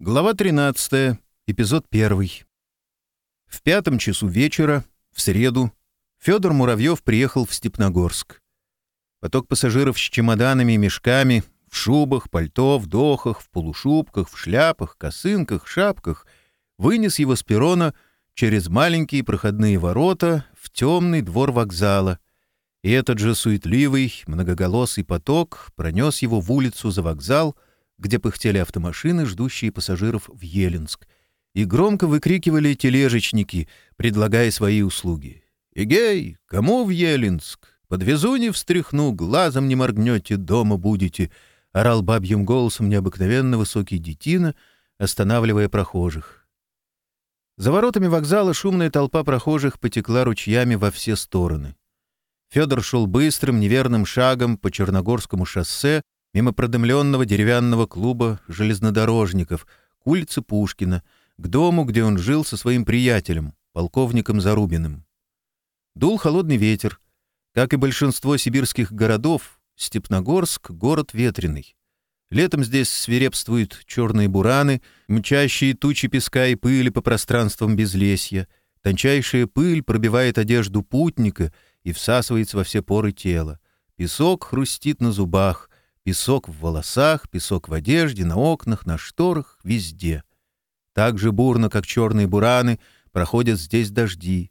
Глава 13, эпизод 1. В пятом часу вечера, в среду, Федор Муравьев приехал в Степногорск. Поток пассажиров с чемоданами и мешками, в шубах, пальто, в дохах, в полушубках, в шляпах, косынках, шапках, вынес его с перрона через маленькие проходные ворота в темный двор вокзала. И этот же суетливый, многоголосый поток пронес его в улицу за вокзал — где пыхтели автомашины, ждущие пассажиров в Еленск, и громко выкрикивали тележечники, предлагая свои услуги. Игей, кому в Еленск? Подвезу не встряхну, глазом не моргнете, дома будете!» — орал бабьим голосом необыкновенно высокий детина, останавливая прохожих. За воротами вокзала шумная толпа прохожих потекла ручьями во все стороны. Федор шел быстрым, неверным шагом по Черногорскому шоссе, мимо продымленного деревянного клуба железнодорожников, к улице Пушкина, к дому, где он жил со своим приятелем, полковником Зарубиным. Дул холодный ветер. Как и большинство сибирских городов, Степногорск — город ветреный. Летом здесь свирепствуют черные бураны, мчащие тучи песка и пыли по пространствам безлесья. Тончайшая пыль пробивает одежду путника и всасывается во все поры тела. Песок хрустит на зубах, Песок в волосах, песок в одежде, на окнах, на шторах, везде. Так же бурно, как черные бураны, проходят здесь дожди.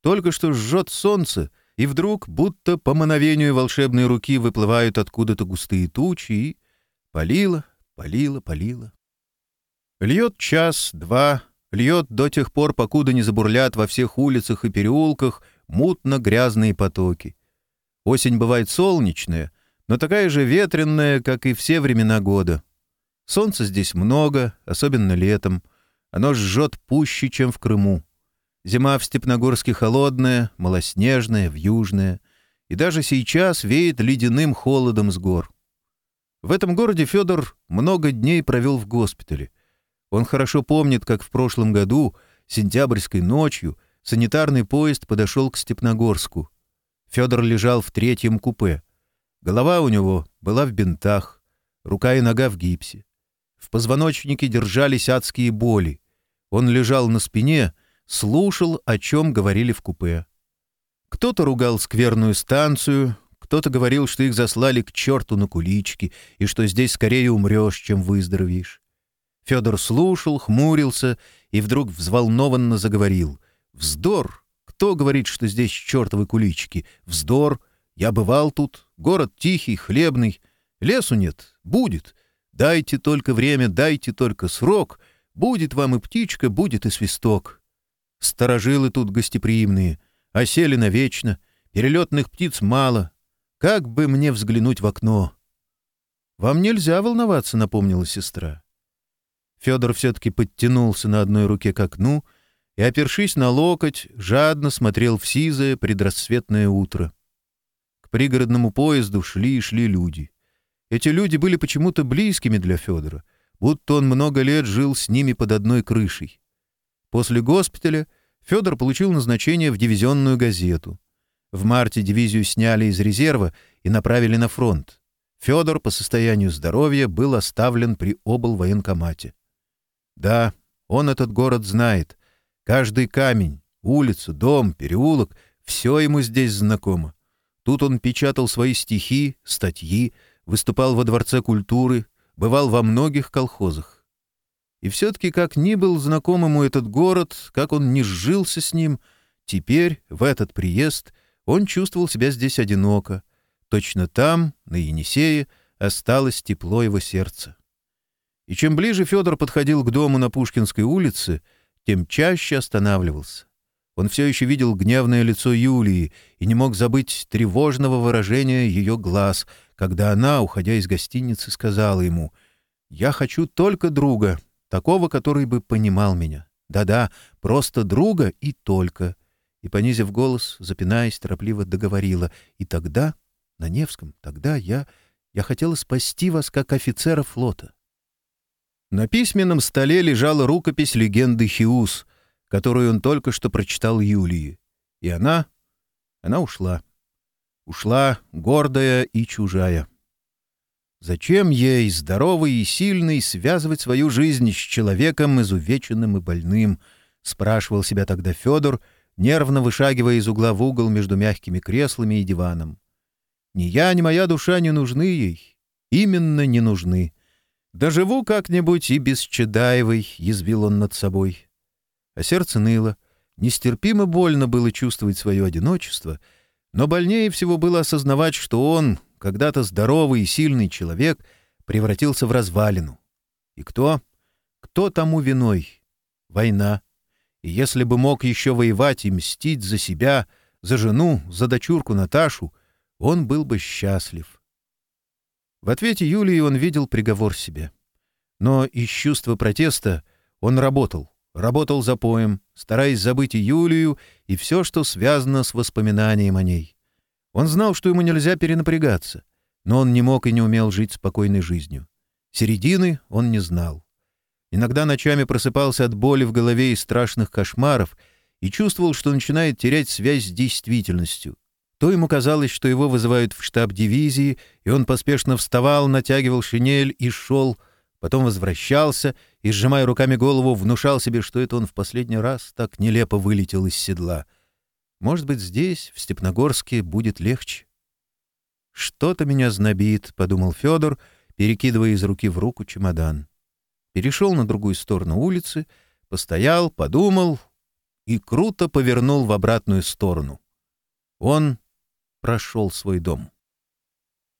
Только что жжет солнце, и вдруг, будто по мановению волшебной руки, выплывают откуда-то густые тучи и... Полило, полило, полило. Льет час, два, льет до тех пор, покуда не забурлят во всех улицах и переулках мутно-грязные потоки. Осень бывает солнечная, но такая же ветренная, как и все времена года. Солнца здесь много, особенно летом. Оно жжет пуще, чем в Крыму. Зима в Степногорске холодная, малоснежная, вьюжная. И даже сейчас веет ледяным холодом с гор. В этом городе Федор много дней провел в госпитале. Он хорошо помнит, как в прошлом году, сентябрьской ночью, санитарный поезд подошел к Степногорску. Федор лежал в третьем купе. Голова у него была в бинтах, рука и нога в гипсе. В позвоночнике держались адские боли. Он лежал на спине, слушал, о чем говорили в купе. Кто-то ругал скверную станцию, кто-то говорил, что их заслали к черту на кулички и что здесь скорее умрешь, чем выздоровеешь. Федор слушал, хмурился и вдруг взволнованно заговорил. «Вздор! Кто говорит, что здесь чертовы кулички? Вздор! Я бывал тут, город тихий, хлебный, лесу нет, будет. Дайте только время, дайте только срок, будет вам и птичка, будет и свисток. Старожилы тут гостеприимные, осели навечно, перелетных птиц мало. Как бы мне взглянуть в окно? Вам нельзя волноваться, напомнила сестра. Федор все-таки подтянулся на одной руке к окну и, опершись на локоть, жадно смотрел в сизое предрассветное утро пригородному поезду шли и шли люди. Эти люди были почему-то близкими для Федора, будто он много лет жил с ними под одной крышей. После госпиталя Федор получил назначение в дивизионную газету. В марте дивизию сняли из резерва и направили на фронт. Федор по состоянию здоровья был оставлен при облвоенкомате. Да, он этот город знает. Каждый камень, улицу, дом, переулок — все ему здесь знакомо. Тут он печатал свои стихи, статьи, выступал во Дворце культуры, бывал во многих колхозах. И все-таки, как ни был знаком ему этот город, как он не сжился с ним, теперь, в этот приезд, он чувствовал себя здесь одиноко. Точно там, на Енисее, осталось тепло его сердца. И чем ближе Федор подходил к дому на Пушкинской улице, тем чаще останавливался. Он все еще видел гневное лицо Юлии и не мог забыть тревожного выражения ее глаз, когда она, уходя из гостиницы, сказала ему «Я хочу только друга, такого, который бы понимал меня. Да-да, просто друга и только». И, понизив голос, запинаясь, торопливо договорила «И тогда, на Невском, тогда я, я хотела спасти вас как офицера флота». На письменном столе лежала рукопись легенды Хиус — которую он только что прочитал Юлии. И она... Она ушла. Ушла гордая и чужая. Зачем ей, здоровый и сильный, связывать свою жизнь с человеком изувеченным и больным? Спрашивал себя тогда Федор, нервно вышагивая из угла в угол между мягкими креслами и диваном. Ни я, ни моя душа не нужны ей. Именно не нужны. Доживу как-нибудь и без Чедаевой, — язвил он над собой а сердце ныло. Нестерпимо больно было чувствовать свое одиночество, но больнее всего было осознавать, что он, когда-то здоровый и сильный человек, превратился в развалину. И кто? Кто тому виной? Война. И если бы мог еще воевать и мстить за себя, за жену, за дочурку Наташу, он был бы счастлив. В ответе Юлии он видел приговор себе. Но из чувства протеста он работал работал за поем, стараясь забыть и Юлию, и все, что связано с воспоминанием о ней. Он знал, что ему нельзя перенапрягаться, но он не мог и не умел жить спокойной жизнью. Середины он не знал. Иногда ночами просыпался от боли в голове и страшных кошмаров и чувствовал, что начинает терять связь с действительностью. То ему казалось, что его вызывают в штаб дивизии, и он поспешно вставал, натягивал шинель и шел, Потом возвращался и, сжимая руками голову, внушал себе, что это он в последний раз так нелепо вылетел из седла. Может быть, здесь, в Степногорске, будет легче. «Что-то меня знобит», — подумал Федор, перекидывая из руки в руку чемодан. Перешел на другую сторону улицы, постоял, подумал и круто повернул в обратную сторону. Он прошел свой дом.